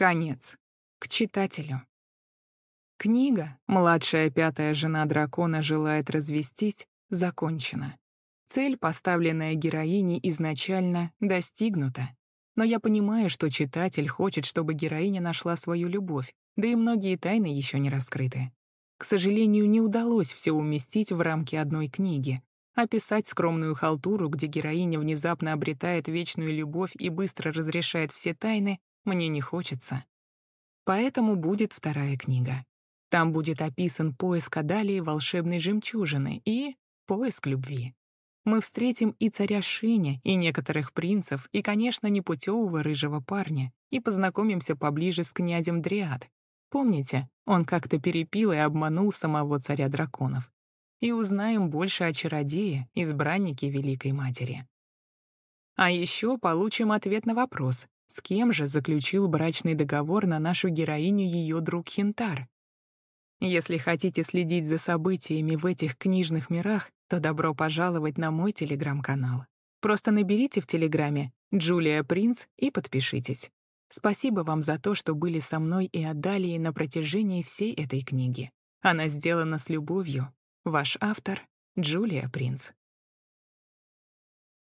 Конец. К читателю. Книга «Младшая пятая жена дракона желает развестись» закончена. Цель, поставленная героиней изначально, достигнута. Но я понимаю, что читатель хочет, чтобы героиня нашла свою любовь, да и многие тайны еще не раскрыты. К сожалению, не удалось все уместить в рамки одной книги. Описать скромную халтуру, где героиня внезапно обретает вечную любовь и быстро разрешает все тайны, мне не хочется. Поэтому будет вторая книга. Там будет описан поиск Адалии волшебной жемчужины и поиск любви. Мы встретим и царя Шиня, и некоторых принцев, и, конечно, непутевого рыжего парня, и познакомимся поближе с князем Дриад, Помните, он как-то перепил и обманул самого царя драконов. И узнаем больше о чародее, избраннике Великой Матери. А еще получим ответ на вопрос, с кем же заключил брачный договор на нашу героиню ее друг Хинтар. Если хотите следить за событиями в этих книжных мирах, то добро пожаловать на мой телеграм-канал. Просто наберите в телеграме «Джулия Принц» и подпишитесь. Спасибо вам за то, что были со мной и отдали на протяжении всей этой книги. Она сделана с любовью. Ваш автор — Джулия Принц.